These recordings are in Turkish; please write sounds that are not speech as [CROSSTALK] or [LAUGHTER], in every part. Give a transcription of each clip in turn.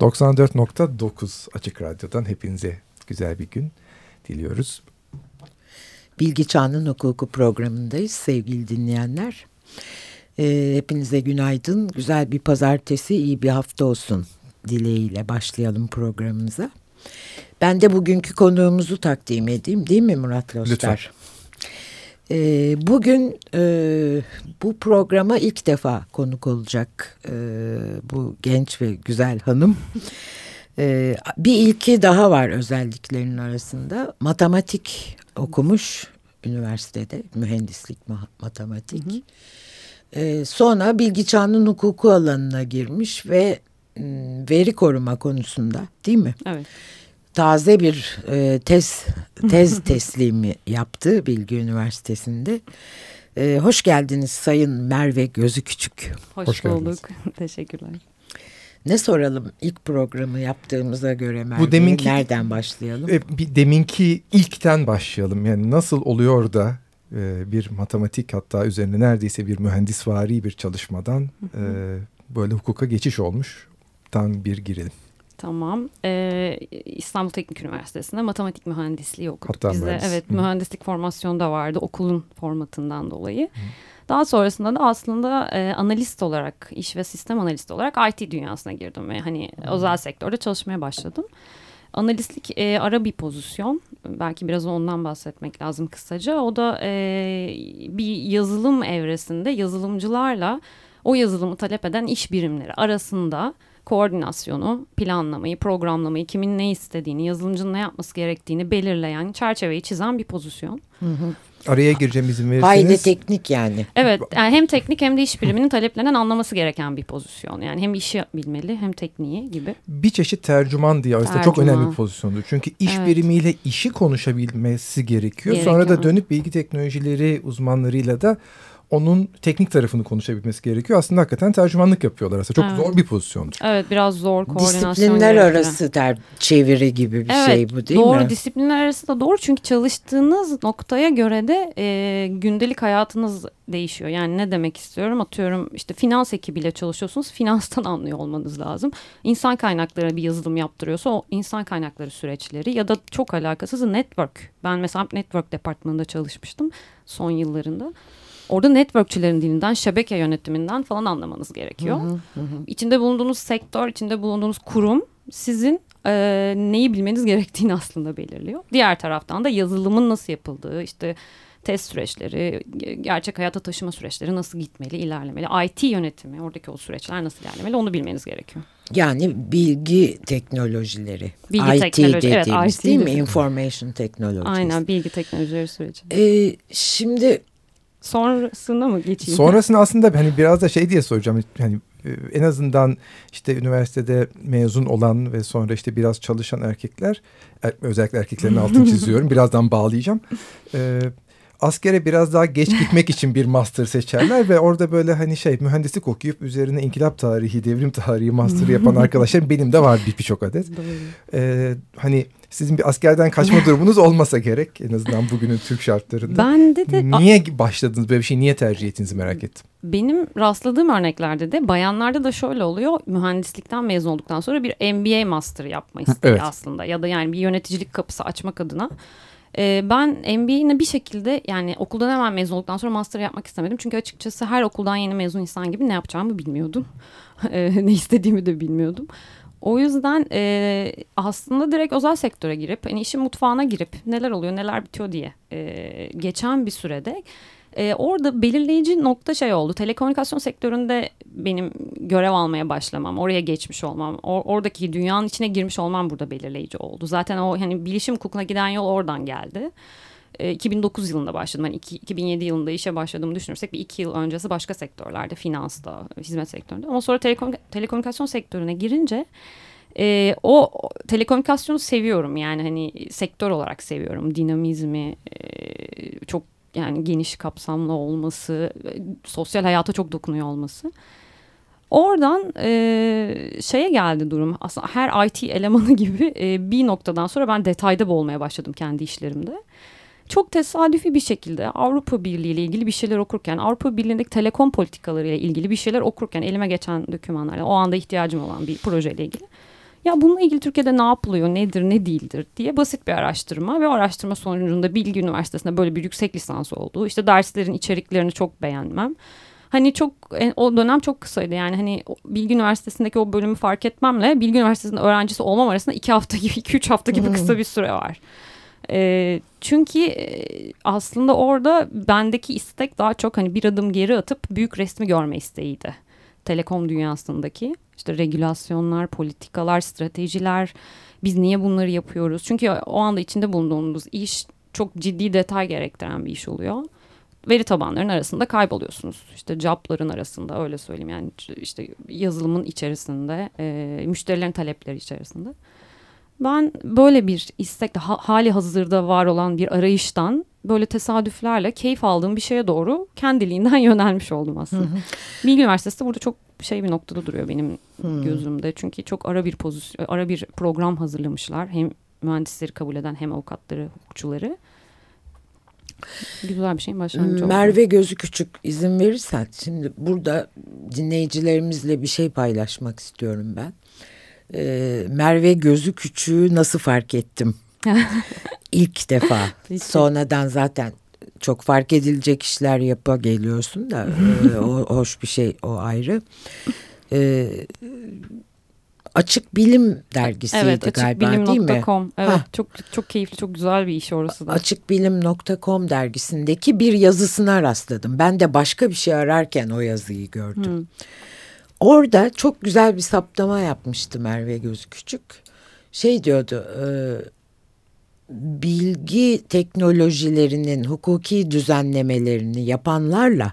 94.9 Açık Radyo'dan hepinize güzel bir gün diliyoruz. Bilgi Çağının Hukuku programındayız sevgili dinleyenler. Ee, hepinize günaydın. Güzel bir pazartesi, iyi bir hafta olsun dileğiyle başlayalım programımıza. Ben de bugünkü konuğumuzu takdim edeyim değil mi Murat Loster? Lütfen. Ee, bugün e, bu programa ilk defa konuk olacak e, bu genç ve güzel hanım. E, bir ilki daha var özelliklerinin arasında. Matematik okumuş üniversitede, mühendislik matematik. Hı hı. E, sonra bilgi çağının hukuku alanına girmiş ve veri koruma konusunda değil mi? Evet taze bir e, tez tez [LAUGHS] teslimi yaptı Bilgi Üniversitesi'nde. E, hoş geldiniz Sayın Merve Gözü Küçük. Hoş, hoş bulduk. [LAUGHS] Teşekkürler. Ne soralım ilk programı yaptığımıza göre Merve? Bu deminki, nereden başlayalım? E, bir deminki ilkten başlayalım. Yani nasıl oluyor da e, bir matematik hatta üzerine neredeyse bir mühendisvari bir çalışmadan e, böyle hukuka geçiş olmuş. Tam bir girelim. Tamam. Ee, İstanbul Teknik Üniversitesi'nde matematik mühendisliği okuduk. Hatta Bizde mühendis. evet Hı. mühendislik formasyonu da vardı okulun formatından dolayı. Hı. Daha sonrasında da aslında e, analist olarak, iş ve sistem analist olarak IT dünyasına girdim ve hani Hı. özel sektörde çalışmaya başladım. Analistlik e, ara bir pozisyon. Belki biraz ondan bahsetmek lazım kısaca. O da e, bir yazılım evresinde yazılımcılarla o yazılımı talep eden iş birimleri arasında koordinasyonu, planlamayı, programlamayı, kimin ne istediğini, yazılımcının ne yapması gerektiğini belirleyen, çerçeveyi çizen bir pozisyon. Hı hı. Araya gireceğim izin verirseniz. Hayli teknik yani. Evet yani hem teknik hem de iş biriminin taleplerinden anlaması gereken bir pozisyon. Yani hem işi bilmeli hem tekniği gibi. Bir çeşit tercüman diye aslında tercüman. çok önemli bir pozisyondur. Çünkü iş evet. birimiyle işi konuşabilmesi gerekiyor. gerekiyor. Sonra da dönüp bilgi teknolojileri uzmanlarıyla da onun teknik tarafını konuşabilmesi gerekiyor. Aslında hakikaten tercümanlık yapıyorlar aslında. Çok evet. zor bir pozisyondur. Evet biraz zor koordinasyon Disiplinler gerekiyor. arası ter çeviri gibi bir evet, şey bu değil doğru, mi? Doğru disiplinler arası da doğru çünkü çalıştığınız noktaya göre de e, gündelik hayatınız değişiyor. Yani ne demek istiyorum atıyorum işte finans ekibiyle çalışıyorsunuz finanstan [LAUGHS] anlıyor olmanız lazım. İnsan kaynakları bir yazılım yaptırıyorsa o insan kaynakları süreçleri ya da çok alakasız network. Ben mesela network departmanında çalışmıştım son yıllarında. Orada networkçilerin dilinden, şebeke yönetiminden falan anlamanız gerekiyor. Hı hı hı. İçinde bulunduğunuz sektör, içinde bulunduğunuz kurum sizin e, neyi bilmeniz gerektiğini aslında belirliyor. Diğer taraftan da yazılımın nasıl yapıldığı, işte test süreçleri, gerçek hayata taşıma süreçleri nasıl gitmeli, ilerlemeli, IT yönetimi, oradaki o süreçler nasıl ilerlemeli onu bilmeniz gerekiyor. Yani bilgi teknolojileri, bilgi IT teknoloji, dediğimiz evet, değil mi? Information technologies. Aynen bilgi teknolojileri süreci. Ee, şimdi Sonrasında mı geçeyim? Sonrasında aslında hani biraz da şey diye soracağım. Hani e, en azından işte üniversitede mezun olan ve sonra işte biraz çalışan erkekler er, özellikle erkeklerin altını [LAUGHS] çiziyorum. Birazdan bağlayacağım. Ee, askere biraz daha geç gitmek için bir master seçerler ve orada böyle hani şey mühendislik okuyup üzerine inkılap tarihi, devrim tarihi master yapan [LAUGHS] arkadaşlarım benim de var bir birçok adet. Ee, hani sizin bir askerden kaçma [LAUGHS] durumunuz olmasa gerek en azından bugünün Türk şartlarında. Ben de de niye başladınız böyle bir şey niye tercih ettiğinizi merak ettim. Benim rastladığım örneklerde de bayanlarda da şöyle oluyor. Mühendislikten mezun olduktan sonra bir MBA master yapma isteği evet. aslında ya da yani bir yöneticilik kapısı açmak adına. Ee, ben MBA'ni bir şekilde yani okuldan hemen mezun olduktan sonra master yapmak istemedim. Çünkü açıkçası her okuldan yeni mezun insan gibi ne yapacağımı bilmiyordum. [LAUGHS] ne istediğimi de bilmiyordum. O yüzden e, aslında direkt özel sektöre girip hani işin mutfağına girip neler oluyor neler bitiyor diye e, geçen bir sürede e, orada belirleyici nokta şey oldu. Telekomünikasyon sektöründe benim görev almaya başlamam, oraya geçmiş olmam, or, oradaki dünyanın içine girmiş olmam burada belirleyici oldu. Zaten o hani bilişim hukukuna giden yol oradan geldi. 2009 e, yılında başladım. Yani 2007 yılında işe başladığımı düşünürsek bir iki yıl öncesi başka sektörlerde, finansta, hizmet sektöründe. Ama sonra telekom telekomünikasyon sektörüne girince e, o, telekomünikasyonu seviyorum. Yani hani sektör olarak seviyorum. Dinamizmi e, çok yani geniş kapsamlı olması, sosyal hayata çok dokunuyor olması. Oradan e, şeye geldi durum. Aslında her IT elemanı [LAUGHS] gibi e, bir noktadan sonra ben detayda boğulmaya başladım kendi işlerimde çok tesadüfi bir şekilde Avrupa Birliği ile ilgili bir şeyler okurken, Avrupa Birliği'ndeki telekom politikaları ile ilgili bir şeyler okurken elime geçen dokümanlarla o anda ihtiyacım olan bir projeyle ilgili Ya bununla ilgili Türkiye'de ne yapılıyor, nedir, ne değildir diye basit bir araştırma ve o araştırma sonucunda Bilgi Üniversitesi'nde böyle bir yüksek lisans oldu. İşte derslerin içeriklerini çok beğenmem. Hani çok e, o dönem çok kısaydı yani hani Bilgi Üniversitesi'ndeki o bölümü fark etmemle Bilgi Üniversitesi'nin öğrencisi olmam arasında iki hafta gibi iki üç hafta gibi kısa bir süre var. E, çünkü aslında orada bendeki istek daha çok hani bir adım geri atıp büyük resmi görme isteğiydi. Telekom dünyasındaki işte regülasyonlar, politikalar, stratejiler, biz niye bunları yapıyoruz? Çünkü o anda içinde bulunduğumuz iş çok ciddi detay gerektiren bir iş oluyor. Veri tabanlarının arasında kayboluyorsunuz. İşte jobların arasında öyle söyleyeyim yani işte yazılımın içerisinde, müşterilerin talepleri içerisinde. Ben böyle bir istekle ha, hali hazırda var olan bir arayıştan böyle tesadüflerle keyif aldığım bir şeye doğru kendiliğinden [LAUGHS] yönelmiş oldum aslında. Hı hı. Bilgi Üniversitesi de burada çok şey bir noktada duruyor benim hı. gözümde. Çünkü çok ara bir pozisyon, ara bir program hazırlamışlar. Hem mühendisleri kabul eden hem avukatları, hukukçuları. Güzel bir şeyin başlangıcı Merve Gözü Küçük izin verirsen şimdi burada dinleyicilerimizle bir şey paylaşmak istiyorum ben e, Merve Gözü Küçüğü nasıl fark ettim? [LAUGHS] İlk defa. Sonradan zaten çok fark edilecek işler yapa geliyorsun da e, o [LAUGHS] hoş bir şey o ayrı. E, Açık Bilim dergisiydi evet, açık galiba bilim. değil mi? Com. Evet ha. çok çok keyifli çok güzel bir iş orası da. Açıkbilim.com dergisindeki bir yazısına rastladım. Ben de başka bir şey ararken o yazıyı gördüm. Hmm. Orada çok güzel bir saptama yapmıştı Merve Göz Küçük. Şey diyordu, e, bilgi teknolojilerinin hukuki düzenlemelerini yapanlarla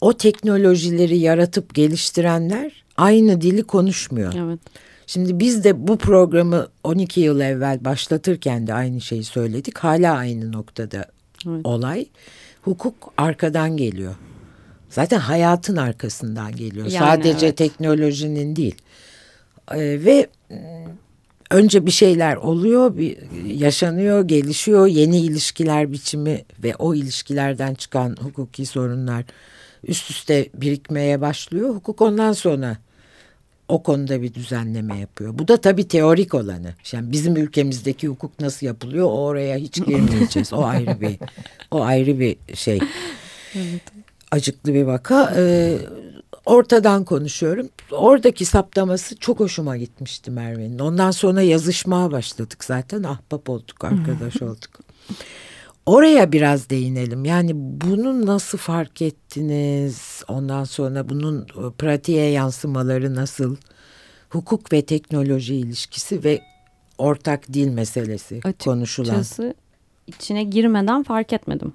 o teknolojileri yaratıp geliştirenler aynı dili konuşmuyor. Evet. Şimdi biz de bu programı 12 yıl evvel başlatırken de aynı şeyi söyledik. Hala aynı noktada evet. olay. Hukuk arkadan geliyor. Zaten hayatın arkasından geliyor. Yani, Sadece evet. teknolojinin değil. Ee, ve ıı, önce bir şeyler oluyor, bir yaşanıyor, gelişiyor, yeni ilişkiler biçimi ve o ilişkilerden çıkan hukuki sorunlar üst üste birikmeye başlıyor. Hukuk ondan sonra o konuda bir düzenleme yapıyor. Bu da tabii teorik olanı. Yani bizim ülkemizdeki hukuk nasıl yapılıyor oraya hiç girmeyeceğiz. O ayrı bir o ayrı bir şey. [LAUGHS] Evet acıklı bir vaka. E, ortadan konuşuyorum. Oradaki saptaması çok hoşuma gitmişti Merve'nin. Ondan sonra yazışmaya başladık zaten. Ahbap olduk, arkadaş olduk. Oraya biraz değinelim. Yani bunu nasıl fark ettiniz? Ondan sonra bunun e, pratiğe yansımaları nasıl? Hukuk ve teknoloji ilişkisi ve ortak dil meselesi Açıkçası konuşulan. Açıkçası içine girmeden fark etmedim.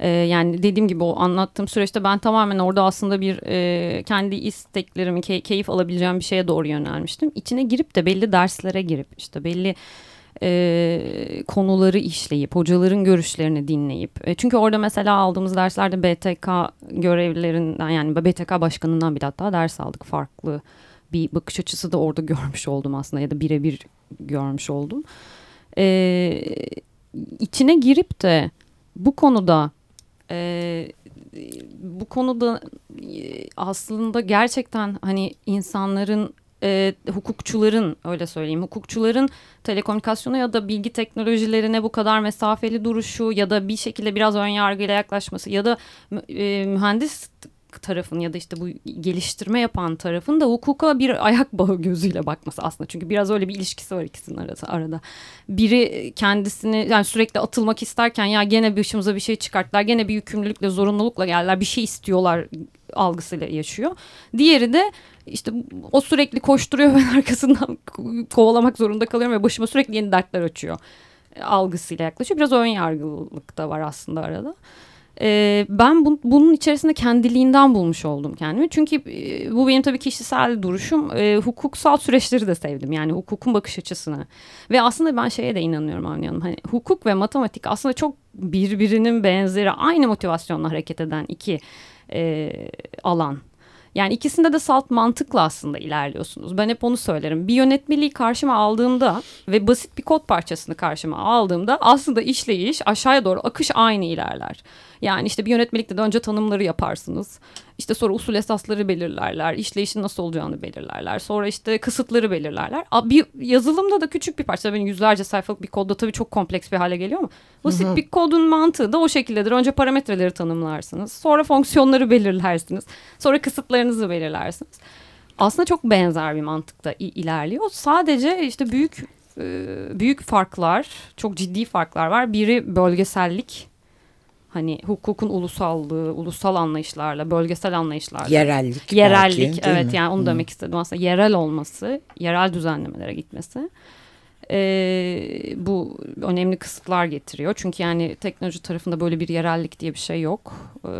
Ee, yani dediğim gibi o anlattığım süreçte ben tamamen orada aslında bir e, kendi isteklerimi key, keyif alabileceğim bir şeye doğru yönelmiştim. İçine girip de belli derslere girip işte belli e, konuları işleyip hocaların görüşlerini dinleyip e, çünkü orada mesela aldığımız derslerde BTK görevlilerinden yani BTK başkanından bile hatta ders aldık farklı bir bakış açısı da orada görmüş oldum aslında ya da birebir görmüş oldum. E, içine girip de bu konuda e, bu konuda e, aslında gerçekten hani insanların e, hukukçuların öyle söyleyeyim hukukçuların telekomünikasyona ya da bilgi teknolojilerine bu kadar mesafeli duruşu ya da bir şekilde biraz ön yargıyla yaklaşması ya da e, mühendis tarafın ya da işte bu geliştirme yapan tarafın da hukuka bir [LAUGHS] ayak bağı gözüyle bakması aslında. Çünkü biraz öyle bir ilişkisi var ikisinin arası, arada. Biri kendisini yani sürekli atılmak isterken ya gene başımıza bir şey çıkarttılar. Gene bir yükümlülükle zorunlulukla geldiler. Bir şey istiyorlar algısıyla yaşıyor. Diğeri de işte o sürekli koşturuyor [LAUGHS] ve arkasından kovalamak zorunda kalıyorum ve başıma sürekli yeni dertler açıyor algısıyla yaklaşıyor. Biraz ön yargılılık da var aslında arada. E, ben bu, bunun içerisinde kendiliğinden bulmuş oldum kendimi. Çünkü e, bu benim tabii kişisel duruşum. E, hukuksal süreçleri de sevdim. Yani hukukun bakış açısını. Ve aslında ben şeye de inanıyorum Avni Hanım. Hani hukuk ve matematik aslında çok birbirinin benzeri, aynı motivasyonla hareket eden iki e, alan. Yani ikisinde de salt mantıkla aslında ilerliyorsunuz. Ben hep onu söylerim. Bir yönetmeliği karşıma aldığımda ve basit bir kod parçasını karşıma aldığımda aslında işleyiş aşağıya doğru akış aynı ilerler. Yani işte bir yönetmelikte de önce tanımları yaparsınız. İşte sonra usul esasları belirlerler, işleyişin nasıl olacağını belirlerler. Sonra işte kısıtları belirlerler. Bir yazılımda da küçük bir parça, benim yüzlerce sayfalık bir kodda tabii çok kompleks bir hale geliyor ama basit hı hı. bir kodun mantığı da o şekildedir. Önce parametreleri tanımlarsınız, sonra fonksiyonları belirlersiniz, sonra kısıtlarınızı belirlersiniz. Aslında çok benzer bir mantıkta ilerliyor. Sadece işte büyük büyük farklar, çok ciddi farklar var. Biri bölgesellik hani hukukun ulusallığı, ulusal anlayışlarla, bölgesel anlayışlarla. Yerellik. Yerellik belki, evet mi? yani onu hmm. demek istedim aslında yerel olması, yerel düzenlemelere gitmesi. Ee, bu önemli kısıtlar getiriyor. Çünkü yani teknoloji tarafında böyle bir yerellik diye bir şey yok. Ee,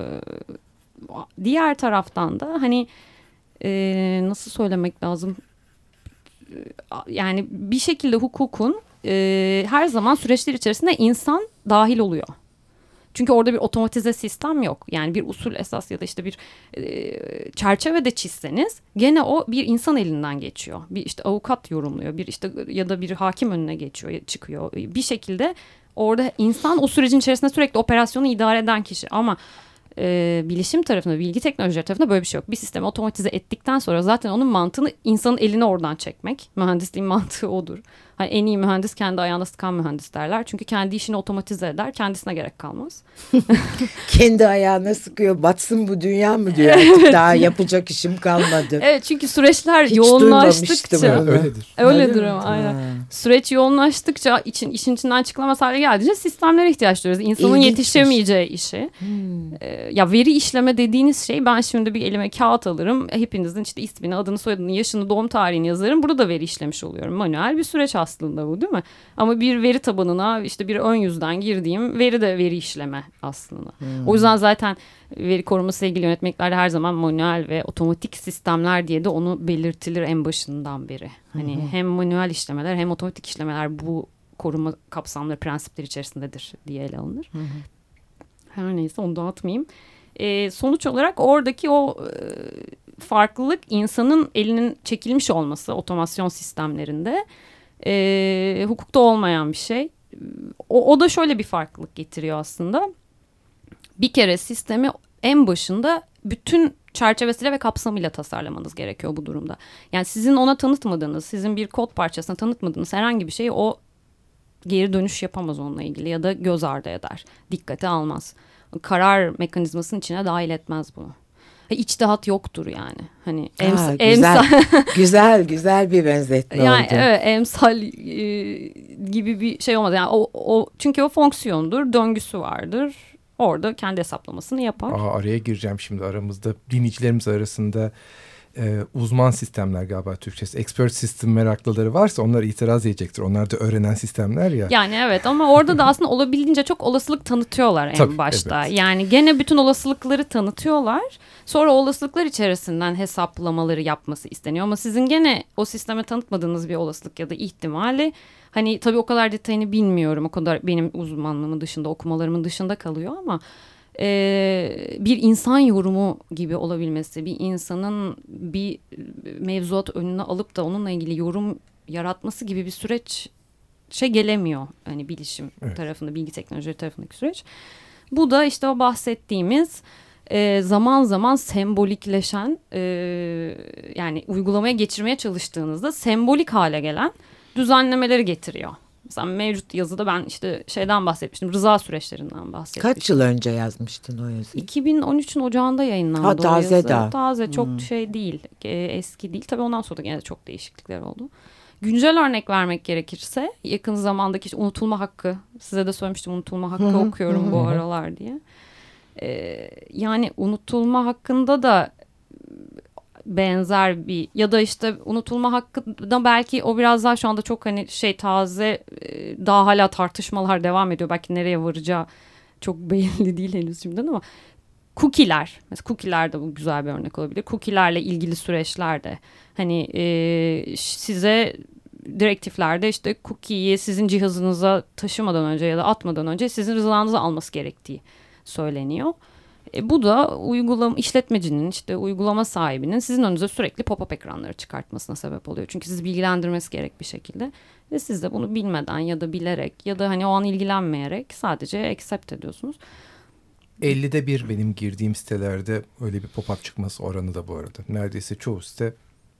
diğer taraftan da hani e, nasıl söylemek lazım? Yani bir şekilde hukukun e, her zaman süreçler içerisinde insan dahil oluyor. Çünkü orada bir otomatize sistem yok. Yani bir usul esas ya da işte bir e, çerçevede çizseniz gene o bir insan elinden geçiyor. Bir işte avukat yorumluyor. Bir işte ya da bir hakim önüne geçiyor, çıkıyor. Bir şekilde orada insan o sürecin içerisinde sürekli operasyonu idare eden kişi. Ama e, bilişim tarafında, bilgi teknolojileri tarafında böyle bir şey yok. Bir sistemi otomatize ettikten sonra zaten onun mantığını insanın eline oradan çekmek. Mühendisliğin [LAUGHS] mantığı odur. Hani en iyi mühendis kendi ayağına sıkan mühendis derler. Çünkü kendi işini otomatize eder. Kendisine gerek kalmaz. [LAUGHS] kendi ayağına sıkıyor. Batsın bu dünya mı diyor artık. Daha yapacak işim kalmadı. Evet çünkü süreçler Hiç yoğunlaştıkça. Öyledir. Öyledir ama aynen. Süreç yoğunlaştıkça için, işin içinden çıkılamaz hale geldiğince sistemlere ihtiyaç duyuyoruz. İnsanın İlginçmiş. yetişemeyeceği işi. Hmm. Ee, ya veri işleme dediğiniz şey ben şimdi bir elime kağıt alırım. Hepinizin işte ismini, adını, soyadını, yaşını, doğum tarihini yazarım. Burada veri işlemiş oluyorum. Manuel bir süreç aslında aslında bu değil mi? Ama bir veri tabanına işte bir ön yüzden girdiğim veri de veri işleme aslında. Hmm. O yüzden zaten veri koruması ilgili yönetmeliklerde her zaman manuel ve otomatik sistemler diye de onu belirtilir en başından beri. Hani hmm. hem manuel işlemeler hem otomatik işlemeler bu koruma kapsamları prensipleri içerisindedir diye ele alınır. Hmm. Her neyse onu dağıtmayayım. Ee, sonuç olarak oradaki o e, farklılık insanın elinin çekilmiş olması otomasyon sistemlerinde e, hukukta olmayan bir şey. O, o da şöyle bir farklılık getiriyor aslında. Bir kere sistemi en başında bütün çerçevesiyle ve kapsamıyla tasarlamanız gerekiyor bu durumda. Yani sizin ona tanıtmadığınız, sizin bir kod parçasına tanıtmadığınız herhangi bir şeyi o geri dönüş yapamaz onunla ilgili ya da göz ardı eder, dikkate almaz. Karar mekanizmasının içine dahil etmez bunu içtihat yoktur yani. Hani ems ha, güzel, [LAUGHS] [LAUGHS] güzel güzel bir benzetme yani, oldu. Evet emsal e, gibi bir şey olmaz. Yani o, o çünkü o fonksiyondur, döngüsü vardır. Orada kendi hesaplamasını yapar. Aa, araya gireceğim şimdi aramızda dinleyicilerimiz arasında e, uzman sistemler galiba Türkçesi. Expert system meraklıları varsa onlar itiraz edecektir. Onlar da öğrenen sistemler ya. Yani evet ama orada da aslında olabildiğince çok olasılık tanıtıyorlar en Tabii, başta. Evet. Yani gene bütün olasılıkları tanıtıyorlar. Sonra olasılıklar içerisinden hesaplamaları yapması isteniyor. Ama sizin gene o sisteme tanıtmadığınız bir olasılık ya da ihtimali hani tabii o kadar detayını bilmiyorum. O kadar benim uzmanlığımın dışında okumalarımın dışında kalıyor ama e, bir insan yorumu gibi olabilmesi, bir insanın bir mevzuat önüne alıp da onunla ilgili yorum yaratması gibi bir süreç şey gelemiyor. Hani bilişim evet. tarafında, bilgi teknolojileri tarafındaki süreç. Bu da işte o bahsettiğimiz e, zaman zaman sembolikleşen e, yani uygulamaya geçirmeye çalıştığınızda sembolik hale gelen düzenlemeleri getiriyor. Mesela mevcut yazıda ben işte şeyden bahsetmiştim. Rıza süreçlerinden bahsetmiştim. Kaç yıl önce yazmıştın o yazıyı? 2013'ün ocağında yayınlandı ha, taze o yazı. Daha. Taze çok hmm. şey değil. Eski değil. Tabii ondan sonra da gene çok değişiklikler oldu. Güncel örnek vermek gerekirse yakın zamandaki işte unutulma hakkı. Size de söylemiştim unutulma hakkı okuyorum bu aralar diye. Ee, yani unutulma hakkında da benzer bir ya da işte unutulma hakkında belki o biraz daha şu anda çok hani şey taze e, daha hala tartışmalar devam ediyor. Belki nereye varacağı çok [LAUGHS] belli değil henüz şimdiden ama cookie'ler mesela cookie'ler de bu güzel bir örnek olabilir. Cookie'lerle ilgili süreçlerde hani e, size direktiflerde işte cookie'yi sizin cihazınıza taşımadan önce ya da atmadan önce sizin rızanızı alması gerektiği söyleniyor. E, bu da uygulama işletmecinin işte uygulama sahibinin sizin önünüze sürekli pop-up ekranları çıkartmasına sebep oluyor. Çünkü sizi bilgilendirmesi gerek bir şekilde ve siz de bunu bilmeden ya da bilerek ya da hani o an ilgilenmeyerek sadece accept ediyorsunuz. 50'de bir benim girdiğim sitelerde öyle bir pop-up çıkması oranı da bu arada. Neredeyse çoğu site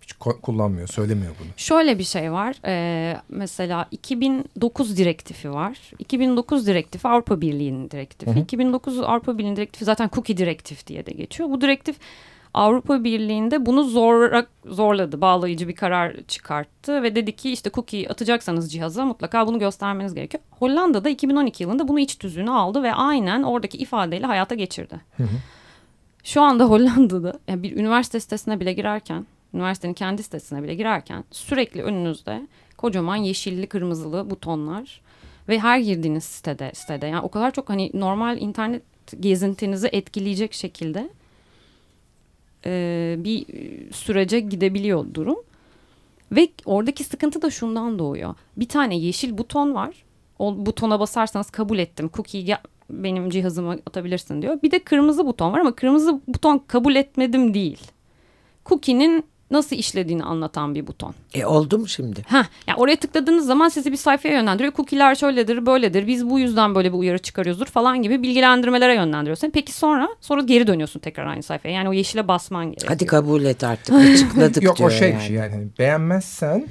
hiç kullanmıyor, söylemiyor bunu. Şöyle bir şey var. Ee, mesela 2009 direktifi var. 2009 direktifi Avrupa Birliği'nin direktifi. Hı hı. 2009 Avrupa Birliği'nin direktifi zaten cookie direktif diye de geçiyor. Bu direktif Avrupa Birliği'nde bunu zor, zorladı. Bağlayıcı bir karar çıkarttı ve dedi ki işte cookie atacaksanız cihaza mutlaka bunu göstermeniz gerekiyor. Hollanda'da 2012 yılında bunu iç tüzüğüne aldı ve aynen oradaki ifadeyle hayata geçirdi. Hı hı. Şu anda Hollanda'da yani bir üniversite sitesine bile girerken, üniversitenin kendi sitesine bile girerken sürekli önünüzde kocaman yeşilli kırmızılı butonlar ve her girdiğiniz sitede sitede yani o kadar çok hani normal internet gezintinizi etkileyecek şekilde e, bir sürece gidebiliyor durum. Ve oradaki sıkıntı da şundan doğuyor. Bir tane yeşil buton var. O butona basarsanız kabul ettim. Cookie benim cihazıma atabilirsin diyor. Bir de kırmızı buton var ama kırmızı buton kabul etmedim değil. Cookie'nin nasıl işlediğini anlatan bir buton. E oldu mu şimdi? Ha, yani oraya tıkladığınız zaman sizi bir sayfaya yönlendiriyor. Cookie'ler şöyledir, böyledir. Biz bu yüzden böyle bir uyarı çıkarıyoruzdur falan gibi bilgilendirmelere yönlendiriyor seni. Peki sonra sonra geri dönüyorsun tekrar aynı sayfaya. Yani o yeşile basman gerekiyor. Hadi kabul et artık. Açıkladık [LAUGHS] Yok diyor o şey yani. yani. yani beğenmezsen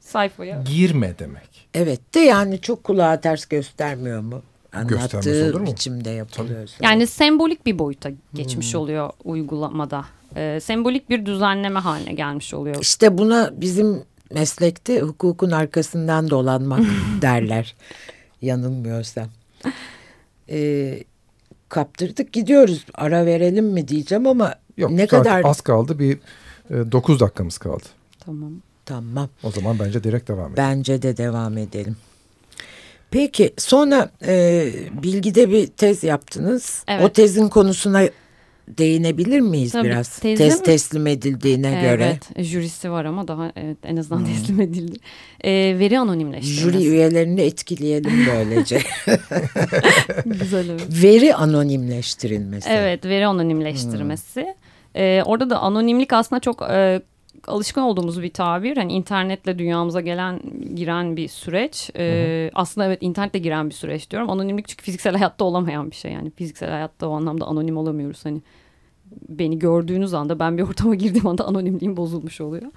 sayfaya girme demek. Evet de yani çok kulağa ters göstermiyor mu? Anlattığı biçimde yapılıyor. Yani sembolik bir boyuta geçmiş hmm. oluyor uygulamada e, sembolik bir düzenleme haline gelmiş oluyor. İşte buna bizim meslekte hukukun arkasından dolanmak [LAUGHS] derler. Yanılmıyorsam. E, kaptırdık gidiyoruz. Ara verelim mi diyeceğim ama Yok, ne kadar az kaldı. Bir e, 9 dakikamız kaldı. Tamam. Tamam. O zaman bence direkt devam edelim. Bence de devam edelim. Peki sonra e, bilgide bir tez yaptınız. Evet. O tezin konusuna değinebilir miyiz Tabii, biraz? Tezim, Tez teslim edildiğine evet, göre. Evet, jürisi var ama daha evet, en azından hmm. teslim edildi. Ee, veri anonimleştirmesi. Jüri üyelerini etkileyelim böylece. [LAUGHS] [LAUGHS] Güzel evet. Veri anonimleştirilmesi. Evet, veri anonimleştirmesi. Hmm. Ee, orada da anonimlik aslında çok e, alışkın olduğumuz bir tabir. Hani internetle dünyamıza gelen giren bir süreç. Ee, aslında evet internetle giren bir süreç diyorum. Anonimlik çünkü fiziksel hayatta olamayan bir şey. Yani fiziksel hayatta o anlamda anonim olamıyoruz. Hani beni gördüğünüz anda ben bir ortama [LAUGHS] girdiğim anda anonimliğim bozulmuş oluyor.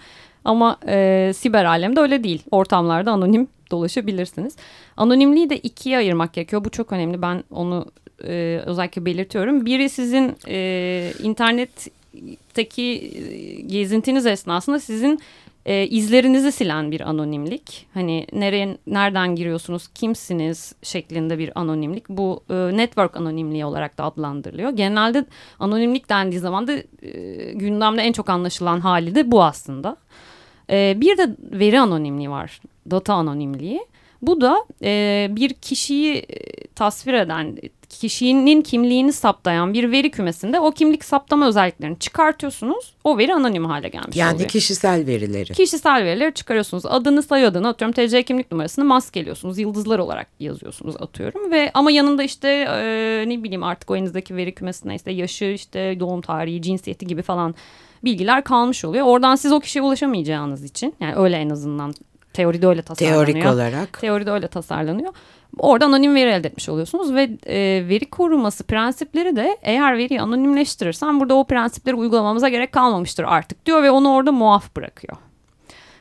Ama e, siber alemde öyle değil. Ortamlarda anonim dolaşabilirsiniz. Anonimliği de ikiye ayırmak gerekiyor. Bu çok önemli. Ben onu e, özellikle belirtiyorum. Biri sizin e, internet teki e, gezintiniz esnasında sizin e, izlerinizi silen bir anonimlik. Hani nereye nereden giriyorsunuz, kimsiniz şeklinde bir anonimlik. Bu e, network anonimliği olarak da adlandırılıyor. Genelde anonimlik dendiği zaman da e, gündemde en çok anlaşılan hali de bu aslında. E, bir de veri anonimliği var, data anonimliği. Bu da e, bir kişiyi e, tasvir eden, kişinin kimliğini saptayan bir veri kümesinde o kimlik saptama özelliklerini çıkartıyorsunuz. O veri anonim hale gelmiş yani oluyor. Yani kişisel verileri. Kişisel verileri çıkarıyorsunuz. Adını sayı atıyorum. TC kimlik numarasını maskeliyorsunuz. Yıldızlar olarak yazıyorsunuz atıyorum. ve Ama yanında işte e, ne bileyim artık o elinizdeki veri kümesinde işte yaşı işte doğum tarihi, cinsiyeti gibi falan bilgiler kalmış oluyor. Oradan siz o kişiye ulaşamayacağınız için yani öyle en azından teoride öyle tasarlanıyor. Teorik olarak. Teoride öyle tasarlanıyor. Orada anonim veri elde etmiş oluyorsunuz ve e, veri koruması prensipleri de eğer veriyi anonimleştirirsen burada o prensipleri uygulamamıza gerek kalmamıştır artık diyor ve onu orada muaf bırakıyor.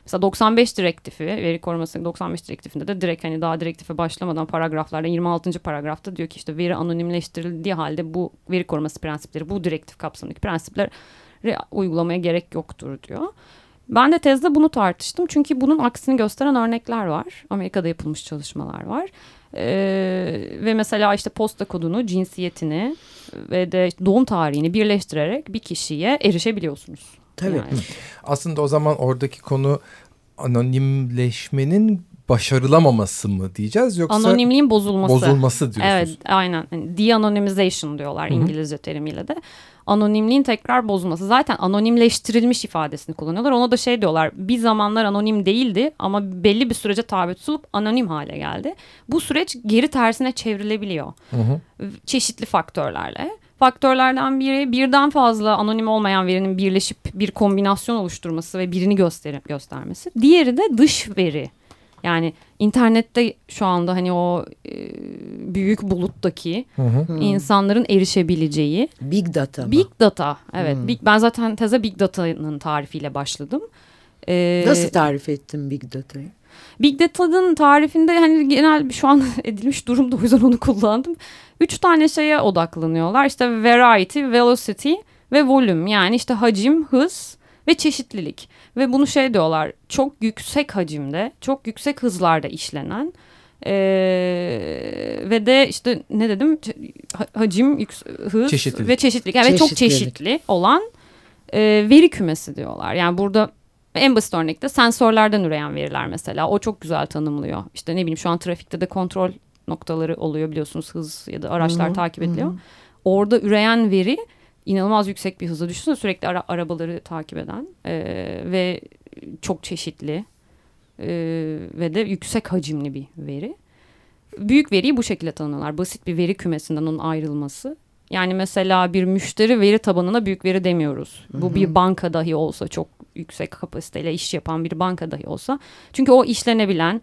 Mesela 95 direktifi, veri koruması 95 direktifinde de direkt hani daha direktife başlamadan paragraflarda 26. paragrafta diyor ki işte veri anonimleştirildiği halde bu veri koruması prensipleri, bu direktif kapsamındaki prensipleri uygulamaya gerek yoktur diyor. Ben de tezde bunu tartıştım çünkü bunun aksini gösteren örnekler var. Amerika'da yapılmış çalışmalar var. Ee, ve mesela işte posta kodunu, cinsiyetini ve de doğum tarihini birleştirerek bir kişiye erişebiliyorsunuz. Tabii. Yani. Aslında o zaman oradaki konu anonimleşmenin başarılamaması mı diyeceğiz yoksa anonimliğin bozulması. Bozulması diyorsunuz. Evet, aynen. Yani de-anonymization diyorlar Hı-hı. İngilizce terimiyle de anonimliğin tekrar bozulması. Zaten anonimleştirilmiş ifadesini kullanıyorlar. Ona da şey diyorlar bir zamanlar anonim değildi ama belli bir sürece tabi tutulup anonim hale geldi. Bu süreç geri tersine çevrilebiliyor. Hı hı. Çeşitli faktörlerle. Faktörlerden biri birden fazla anonim olmayan verinin birleşip bir kombinasyon oluşturması ve birini gösterip göstermesi. Diğeri de dış veri Yani internette şu anda hani o e, büyük buluttaki hı hı. insanların erişebileceği. Big data mı? Big data evet. Big, ben zaten teze Big Data'nın tarifiyle başladım. Ee, Nasıl tarif ettin Big Data'yı? Big Data'nın tarifinde hani genel şu an [LAUGHS] edilmiş durumda o yüzden onu kullandım. Üç tane şeye odaklanıyorlar. İşte variety, velocity ve volume yani işte hacim, hız ve çeşitlilik. Ve bunu şey diyorlar çok yüksek hacimde, çok yüksek hızlarda işlenen ee, ve de işte ne dedim hacim, hız çeşitlilik. ve çeşitlilik. Yani çeşitlilik. çok çeşitli olan e, veri kümesi diyorlar. Yani burada en basit örnekte sensörlerden üreyen veriler mesela. O çok güzel tanımlıyor. İşte ne bileyim şu an trafikte de kontrol noktaları oluyor biliyorsunuz hız ya da araçlar Hı-hı. takip ediliyor. Hı-hı. Orada üreyen veri inanılmaz yüksek bir hızla düşünsene sürekli ara, arabaları takip eden e, ve çok çeşitli e, ve de yüksek hacimli bir veri. Büyük veriyi bu şekilde tanımlıyorlar. Basit bir veri kümesinden onun ayrılması. Yani mesela bir müşteri veri tabanına büyük veri demiyoruz. Hı hı. Bu bir banka dahi olsa çok yüksek kapasiteyle iş yapan bir banka dahi olsa. Çünkü o işlenebilen,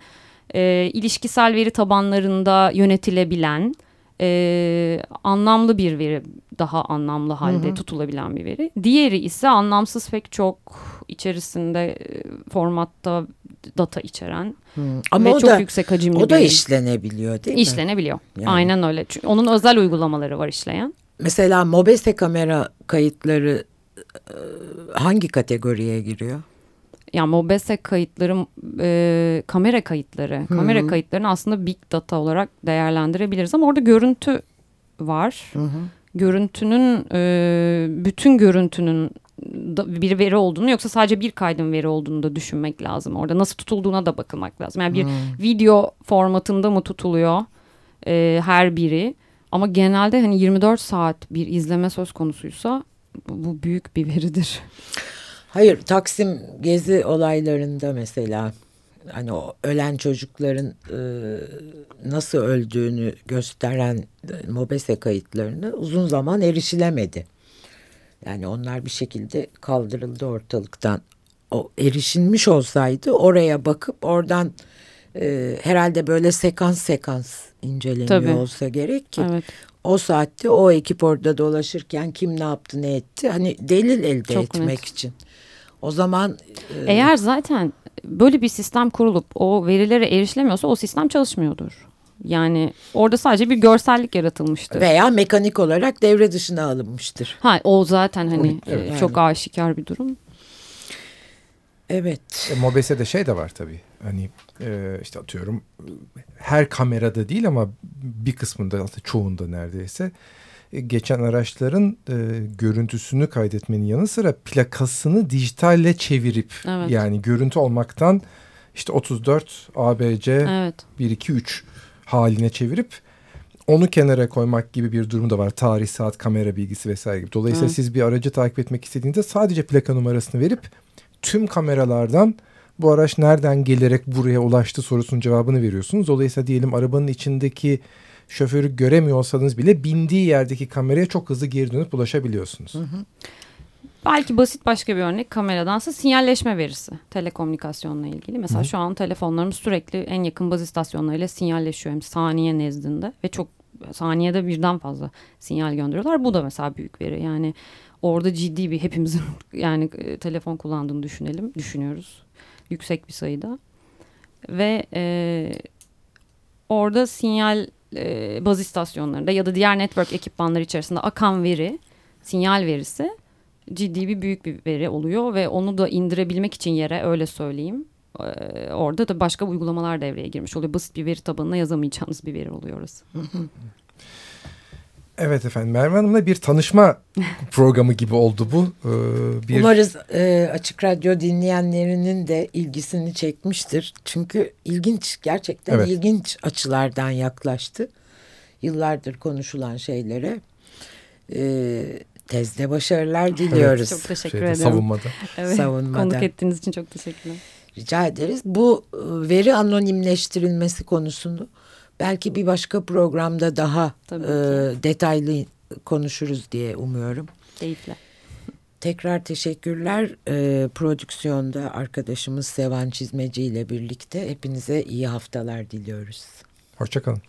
e, ilişkisel veri tabanlarında yönetilebilen, e, anlamlı bir veri daha anlamlı halde hı hı. tutulabilen bir veri. Diğeri ise anlamsız pek çok içerisinde e, formatta data içeren hı. Ama ve o çok da, yüksek hacimli O da bir işlenebiliyor değil mi? İşlenebiliyor. Yani. Aynen öyle. Çünkü onun özel uygulamaları var işleyen. Mesela Mobese kamera kayıtları e, hangi kategoriye giriyor? Yani MOBESE kayıtları, e, kamera kayıtları, Hı-hı. kamera kayıtlarını aslında big data olarak değerlendirebiliriz ama orada görüntü var. Hı-hı. Görüntünün, e, bütün görüntünün bir veri olduğunu yoksa sadece bir kaydın veri olduğunu da düşünmek lazım. Orada nasıl tutulduğuna da bakılmak lazım. Yani bir hmm. video formatında mı tutuluyor e, her biri? Ama genelde hani 24 saat bir izleme söz konusuysa bu, bu büyük bir veridir. [LAUGHS] Hayır Taksim gezi olaylarında mesela hani o ölen çocukların e, nasıl öldüğünü gösteren MOBESE kayıtlarını uzun zaman erişilemedi. Yani onlar bir şekilde kaldırıldı ortalıktan. O erişilmiş olsaydı oraya bakıp oradan e, herhalde böyle sekans sekans inceleniyor Tabii. olsa gerek ki evet. o saatte o ekip orada dolaşırken kim ne yaptı ne etti hani delil elde Çok etmek net. için. O zaman e, eğer zaten böyle bir sistem kurulup o verilere erişilemiyorsa o sistem çalışmıyordur. Yani orada sadece bir görsellik yaratılmıştır. Veya mekanik olarak devre dışına alınmıştır. Ha o zaten hani evet. çok aşikar bir durum. Evet. E, Mobese'de şey de var tabii. Hani e, işte atıyorum her kamerada değil ama bir kısmında hatta çoğunda neredeyse e, geçen araçların e, görüntüsünü kaydetmenin yanı sıra plakasını dijitalle çevirip evet. yani görüntü olmaktan işte 34 ABC evet. 1 2 3 haline çevirip onu kenara koymak gibi bir durum da var. Tarih, saat, kamera bilgisi vesaire gibi. Dolayısıyla evet. siz bir aracı takip etmek istediğinizde sadece plaka numarasını verip tüm kameralardan bu araç nereden gelerek buraya ulaştı sorusunun cevabını veriyorsunuz. Dolayısıyla diyelim arabanın içindeki şoförü göremiyorsanız bile bindiği yerdeki kameraya çok hızlı geri dönüp ulaşabiliyorsunuz. Hı hı. Belki basit başka bir örnek kameradansa sinyalleşme verisi telekomünikasyonla ilgili. Mesela Hı. şu an telefonlarımız sürekli en yakın baz istasyonlarıyla sinyalleşiyor hem saniye nezdinde ve çok saniyede birden fazla sinyal gönderiyorlar. Bu da mesela büyük veri. Yani orada ciddi bir hepimizin [LAUGHS] yani e, telefon kullandığını düşünelim, düşünüyoruz. Yüksek bir sayıda. Ve e, orada sinyal e, baz istasyonlarında ya da diğer network ekipmanları içerisinde akan veri, sinyal verisi ciddi bir büyük bir veri oluyor ve onu da indirebilmek için yere öyle söyleyeyim. E, orada da başka uygulamalar devreye girmiş oluyor. Basit bir veri tabanına yazamayacağınız bir veri oluyor orası. [LAUGHS] Evet efendim Merve Hanım'la bir tanışma [LAUGHS] programı gibi oldu bu. Ee, bir... Umarız e, Açık Radyo dinleyenlerinin de ilgisini çekmiştir. Çünkü ilginç gerçekten evet. ilginç açılardan yaklaştı. Yıllardır konuşulan şeylere. E, tezde başarılar diliyoruz. Evet. Çok teşekkür Şeyde, ederim. Savunmada. Evet, savunmada. Konuk ettiğiniz için çok teşekkürler. Rica ederiz. Bu e, veri anonimleştirilmesi konusunu belki bir başka programda daha e, detaylı konuşuruz diye umuyorum. Keyifle. Tekrar teşekkürler. E, prodüksiyonda arkadaşımız Sevan Çizmeci ile birlikte hepinize iyi haftalar diliyoruz. Hoşçakalın.